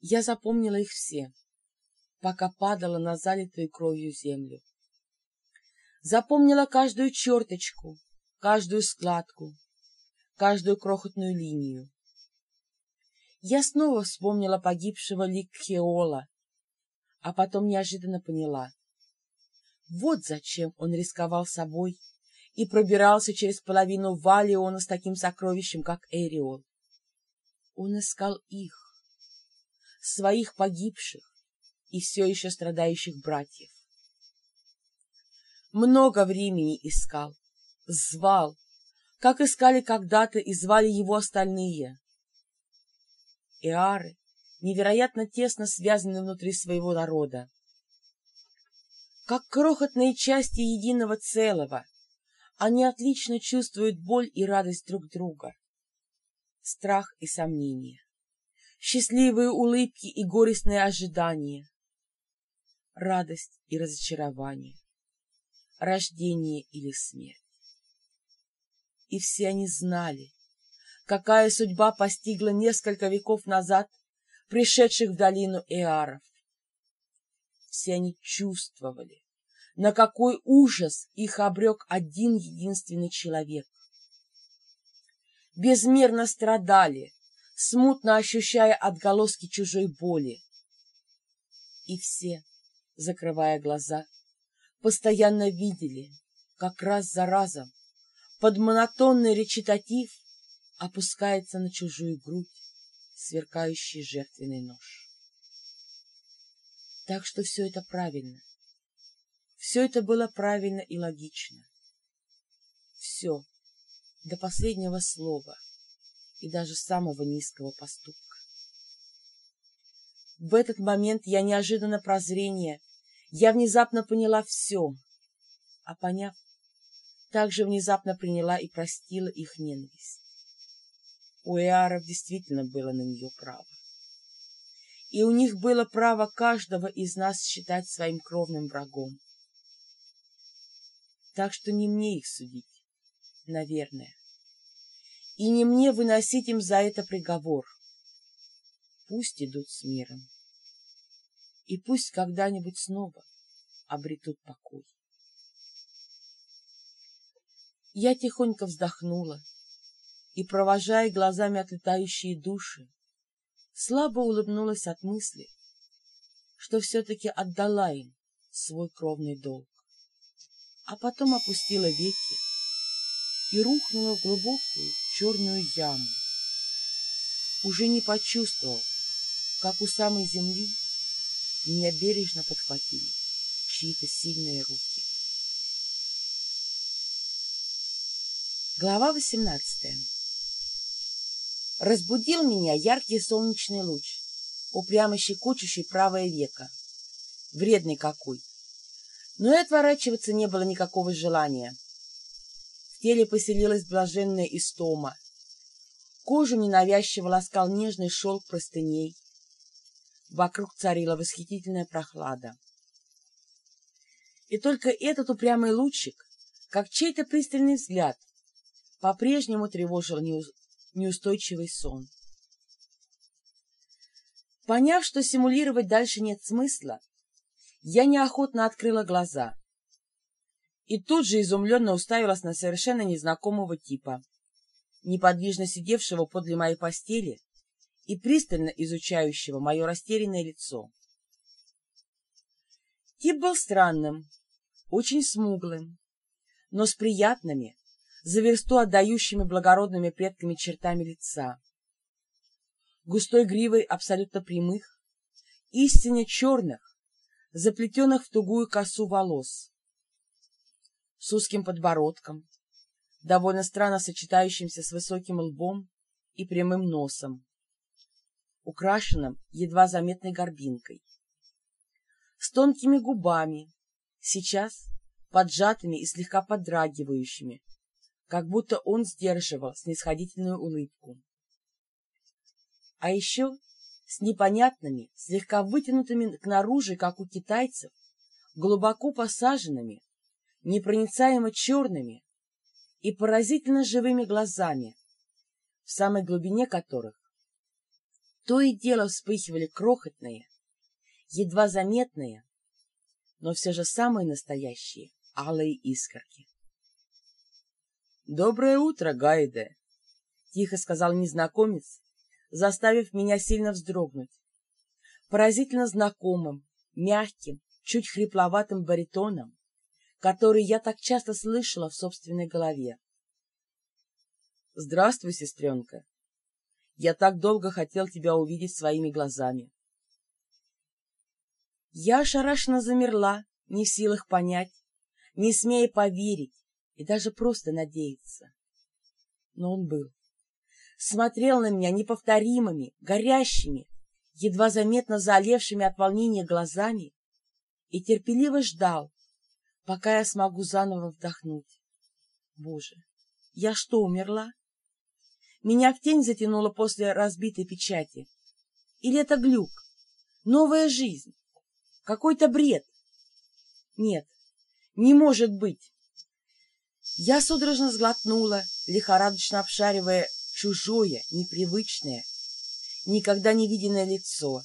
Я запомнила их все, пока падала на залитую кровью землю. Запомнила каждую черточку, каждую складку, каждую крохотную линию. Я снова вспомнила погибшего Ликхеола, а потом неожиданно поняла. Вот зачем он рисковал собой и пробирался через половину Валиона с таким сокровищем, как Эриол. Он искал их, своих погибших и все еще страдающих братьев. Много времени искал, звал, как искали когда-то и звали его остальные. Иары невероятно тесно связаны внутри своего народа. Как крохотные части единого целого, они отлично чувствуют боль и радость друг друга, страх и сомнения, счастливые улыбки и горестные ожидания, радость и разочарование, рождение или смерть. И все они знали, какая судьба постигла несколько веков назад пришедших в долину Эаров. Все они чувствовали, на какой ужас их обрек один единственный человек. Безмерно страдали, смутно ощущая отголоски чужой боли. И все, закрывая глаза, постоянно видели, как раз за разом, под монотонный речитатив опускается на чужую грудь сверкающий жертвенный нож. Так что все это правильно. Все это было правильно и логично. Все, до последнего слова и даже самого низкого поступка. В этот момент я неожиданно прозрение, я внезапно поняла все, а поняв, также внезапно приняла и простила их ненависть. У Эаров действительно было на нее право. И у них было право каждого из нас считать своим кровным врагом. Так что не мне их судить, наверное. И не мне выносить им за это приговор. Пусть идут с миром. И пусть когда-нибудь снова обретут покой. Я тихонько вздохнула, и, провожая глазами отлетающие души, слабо улыбнулась от мысли, что все-таки отдала им свой кровный долг, а потом опустила веки и рухнула в глубокую черную яму, уже не почувствовав, как у самой земли меня бережно подхватили чьи-то сильные руки. Глава восемнадцатая Разбудил меня яркий солнечный луч, упрямо щекочущий правое веко. Вредный какой. Но и отворачиваться не было никакого желания. Теле поселилась блаженная истома. Кожу ненавязчиво ласкал нежный шелк простыней. Вокруг царила восхитительная прохлада. И только этот упрямый лучик, как чей-то пристальный взгляд, по-прежнему тревожил неустойчивый сон. Поняв, что симулировать дальше нет смысла, я неохотно открыла глаза и тут же изумленно уставилась на совершенно незнакомого типа, неподвижно сидевшего подле моей постели и пристально изучающего мое растерянное лицо. Тип был странным, очень смуглым, но с приятными, за версту отдающими благородными предками чертами лица. Густой гривой абсолютно прямых, истинно черных, заплетенных в тугую косу волос, с узким подбородком, довольно странно сочетающимся с высоким лбом и прямым носом, украшенным едва заметной горбинкой, с тонкими губами, сейчас поджатыми и слегка подрагивающими, как будто он сдерживал снисходительную улыбку. А еще с непонятными, слегка вытянутыми к наружу, как у китайцев, глубоко посаженными, непроницаемо черными и поразительно живыми глазами, в самой глубине которых то и дело вспыхивали крохотные, едва заметные, но все же самые настоящие алые искорки. «Доброе утро, Гайде!» — тихо сказал незнакомец, заставив меня сильно вздрогнуть. Поразительно знакомым, мягким, чуть хрипловатым баритоном, который я так часто слышала в собственной голове. «Здравствуй, сестренка! Я так долго хотел тебя увидеть своими глазами!» Я ошарашенно замерла, не в силах понять, не смея поверить и даже просто надеяться. Но он был. Смотрел на меня неповторимыми, горящими, едва заметно заолевшими от волнения глазами и терпеливо ждал, пока я смогу заново вдохнуть. Боже, я что, умерла? Меня в тень затянуло после разбитой печати. Или это глюк? Новая жизнь? Какой-то бред? Нет, не может быть. Я судорожно сглотнула, лихорадочно обшаривая чужое, непривычное, никогда не виденное лицо,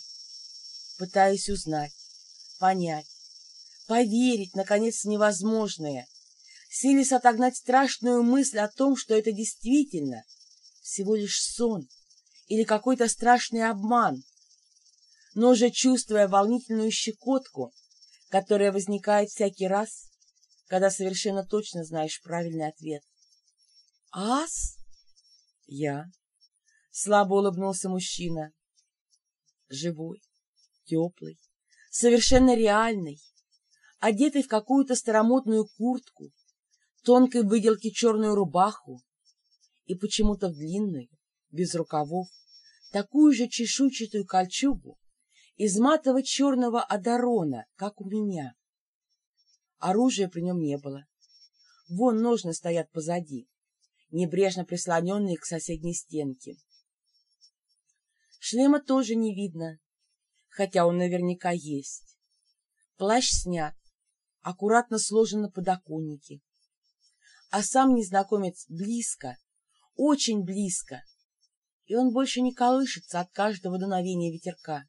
пытаясь узнать, понять, поверить, наконец, невозможное, силясь отогнать страшную мысль о том, что это действительно всего лишь сон или какой-то страшный обман, но уже чувствуя волнительную щекотку, которая возникает всякий раз, когда совершенно точно знаешь правильный ответ. «Ас?» «Я», — слабо улыбнулся мужчина, живой, теплый, совершенно реальный, одетый в какую-то старомодную куртку, тонкой выделки черную рубаху и почему-то в длинную, без рукавов, такую же чешуйчатую кольчугу, из матово-черного одарона, как у меня. Оружия при нем не было. Вон ножны стоят позади, небрежно прислоненные к соседней стенке. Шлема тоже не видно, хотя он наверняка есть. Плащ снят, аккуратно сложен на подоконнике. А сам незнакомец близко, очень близко, и он больше не колышется от каждого дуновения ветерка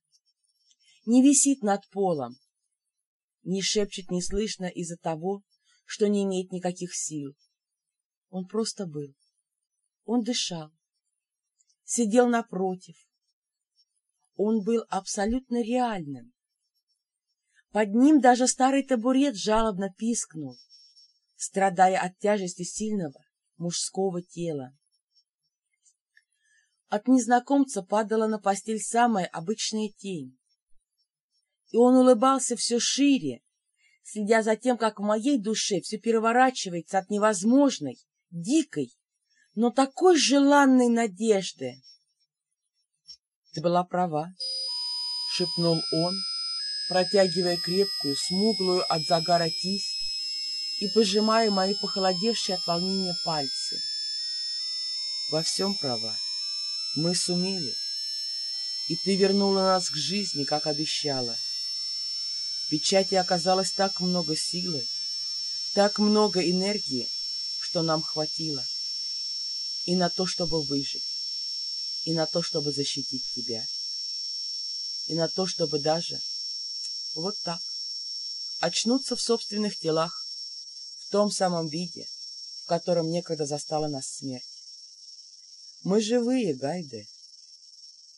не висит над полом, не шепчет неслышно из-за того, что не имеет никаких сил. Он просто был. Он дышал. Сидел напротив. Он был абсолютно реальным. Под ним даже старый табурет жалобно пискнул, страдая от тяжести сильного мужского тела. От незнакомца падала на постель самая обычная тень и он улыбался все шире, следя за тем, как в моей душе все переворачивается от невозможной, дикой, но такой желанной надежды. — Ты была права, — шепнул он, протягивая крепкую, смуглую от загара кисть и пожимая мои похолодевшие от волнения пальцы. Во всем права. Мы сумели. И ты вернула нас к жизни, как обещала. В печати оказалось так много силы, так много энергии, что нам хватило и на то, чтобы выжить, и на то, чтобы защитить тебя, и на то, чтобы даже вот так очнуться в собственных телах в том самом виде, в котором некогда застала нас смерть. Мы живые, Гайде.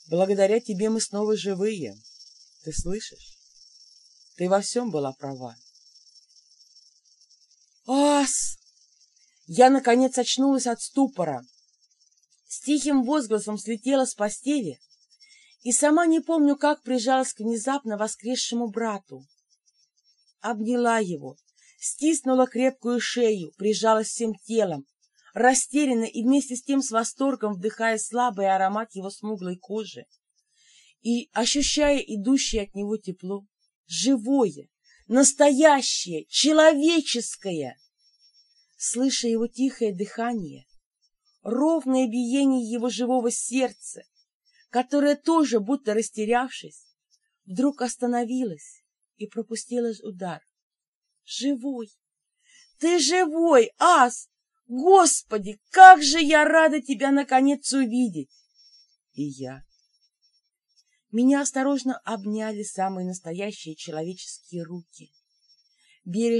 Благодаря тебе мы снова живые. Ты слышишь? Ты во всем была права. Ас! Я, наконец, очнулась от ступора. С тихим возгласом слетела с постели и сама не помню, как прижалась к внезапно воскресшему брату. Обняла его, стиснула крепкую шею, прижалась всем телом, растерянно и вместе с тем с восторгом вдыхая слабый аромат его смуглой кожи и ощущая идущее от него тепло живое, настоящее, человеческое. Слыша его тихое дыхание, ровное биение его живого сердца, которое тоже, будто растерявшись, вдруг остановилось и пропустило удар. Живой! Ты живой, ас! Господи, как же я рада тебя наконец увидеть! И я. Меня осторожно обняли самые настоящие человеческие руки. Бережно